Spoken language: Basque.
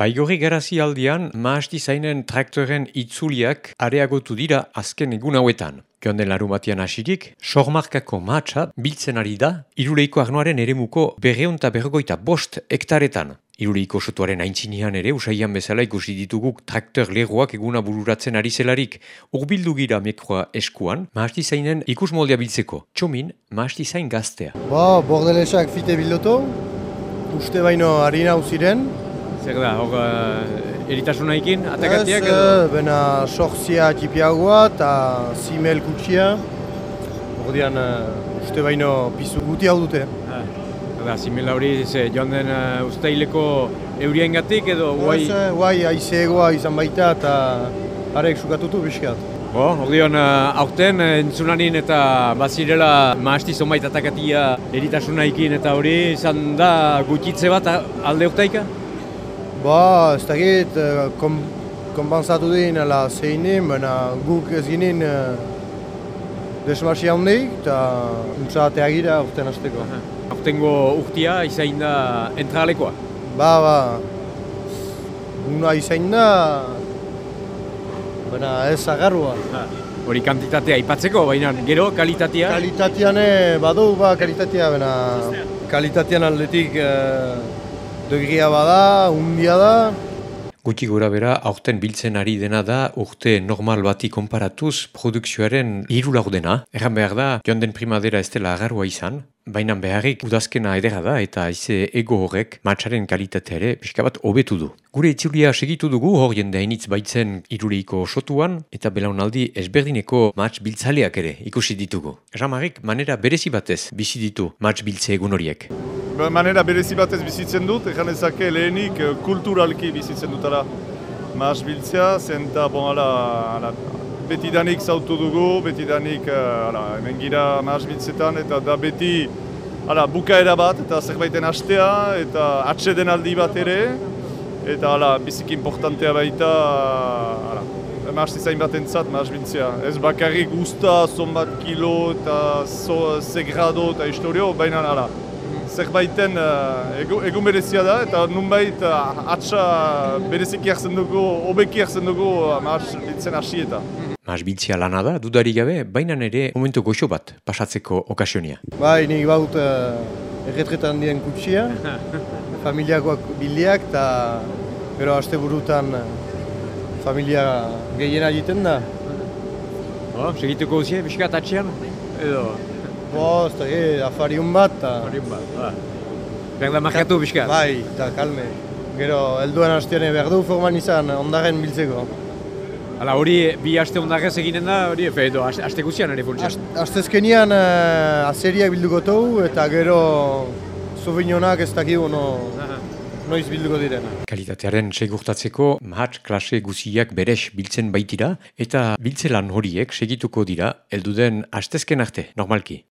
Baigorri garazi aldian, maasti zainen traktoren itzuliak areagotu dira azken egun hauetan. Gionden larumatian asirik, sormarkako maatsa biltzen ari da, iruleiko arnoaren eremuko berreonta bergoita bost hektaretan. Iruleiko sotuaren aintzinian ere, usaian bezala ikusi dituguk traktor legoak eguna bururatzen ari zelarik. Urbildu gira mekroa eskuan, maasti zainen ikus moldea biltzeko. Txomin, maasti zain gaztea. Ba, bordelesak fite bildoto, uste baino harina ziren, Zer da, hor uh, eritasuna ikin, atakatiak Ez, edo? eh, bena sortzia tipiagoa eta zimel kutsia. Ordean, uh, uste baino pizu guti hau dute. Ah, da, zimela hori, ze, joan den uh, usteileko euriengatik edo guai... Ez, eh, guai aizegoa izan baita eta arek sukatutu biskat. Bo, ordeon, uh, aurten entzunanin eta bazirela maasti zonbait atakatia eritasuna ikin eta hori izan da gutitze bat alde urtaika? Ba, ez dakit, eh, kom, konbantzatu din ala zeinin, baina guk ez ginen uh, desmasi handik eta untsa ateagira urten hasteko. Aurtengo urtia izain da entralekoa. Ba, ba, una izain da, baina ez agarrua. Hori kantitatea aipatzeko, baina gero kalitatea... Kalitatean eh, badu ba kalitatea, baina kalitatean aldetik eh, degria bada, undia da. Gutxi gora bera, aurten biltzen ari dena da urte normal bati konparatuz produkzioaren hiru laurdena. Erran behar da, joan den primadera ez dela agarroa izan, baina beharrik udazkena edera da eta ize ego horrek matxaren kalitatea ere pixka bat hobetu du. Gure itzulia segitu dugu hor jende hainitz baitzen iruleiko sotuan eta belaunaldi ezberdineko matx biltzaleak ere ikusi ditugu. Ramarik manera berezi batez bizi ditu matx biltze egun horiek. Manera berezi batez bizitzen dut, egan ezake lehenik eh, kulturalki bizitzen dutara maas biltzea, zen eta bon, ala, ala, betidanik zautu dugu, betidanik uh, ala, hemen gira maas biltzetan, eta da beti ala, bukaera bat, eta zerbaiten hastea, eta atseden aldi bat ere, eta ala, biziki importantea baita, ala, maas izain bat entzat maas biltzea. Ez bakarrik usta, zonbat kilo, eta zo, ze grado, eta historio, baina ala, zerbaiten uh, egu, egun berezia da, eta nunbait uh, atxa bereziki hartzen dugu, hobeki hartzen dugu uh, mars biltzen hasi eta. Mas biltzea lana da, dudari gabe, baina ere momentu goxo bat pasatzeko okasionia. Bai, nik baut uh, erretretan dien kutsia, familiakoak bildiak eta gero aste burutan familia gehiena egiten da. Oh, segituko duzie, biskat atxean? Edo, Bo, ez da, e, afariun bat eta... hori bat, ba. Behar da markatu biskat? Bai, eta kalme. Gero, helduen hastean behar du forman izan ondaren biltzeko. Hala hori bi aste ondarrez eginen da, hori efe edo aste, guztian ere funtsia. Ast- Astezkenian uh, azeriak bilduko togu eta gero Sauvignonak ez dakigu no, noiz bilduko diren. Kalitatearen segurtatzeko mahat klase guziak berex biltzen baitira eta biltzelan horiek segituko dira elduden astezken arte, normalki.